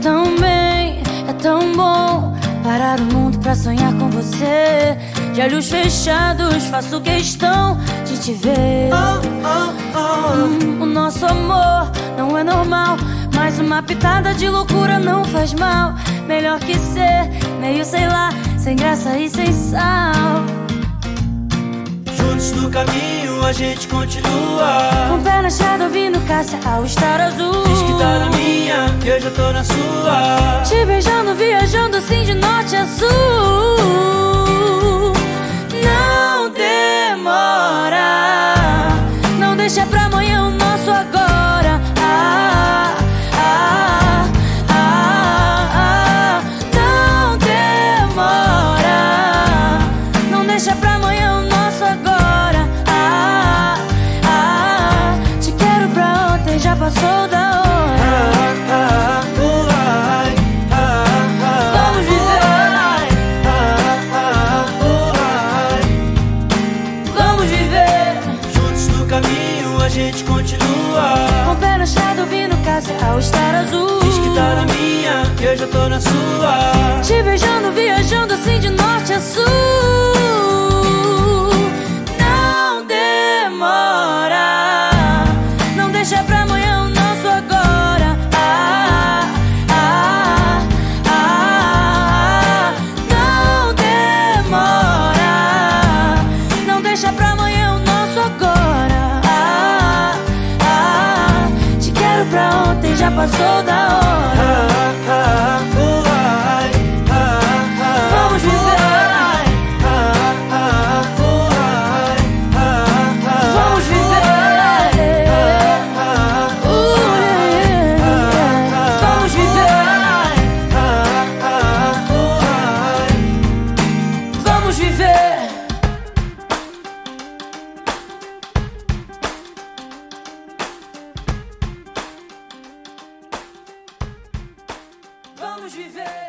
tão bem, é tão bom parar o mundo pra sonhar com você. De olhos fechados, faço questão de te ver. Oh, oh, oh. Hum, o nosso amor não é normal, mas uma pitada de loucura não faz mal. Melhor que ser meio, sei lá, sem graça e sem sal. Juntos no caminho a gente continua. Com o pé na estrada ouvindo Cássia ao estar azul. Diz que tá na minha, que eu já tô na sua. Te beijando, viajando assim de norte a sul. Passou da hora. Vamos viver. Vamos viver. Juntos no caminho a gente continua. Com o pé no chão, ouvindo Cássia ao estar azul. Diz que tá na minha, que eu já tô na sua. Te beijando, viajando pra ontem, já passou da hora. Viver.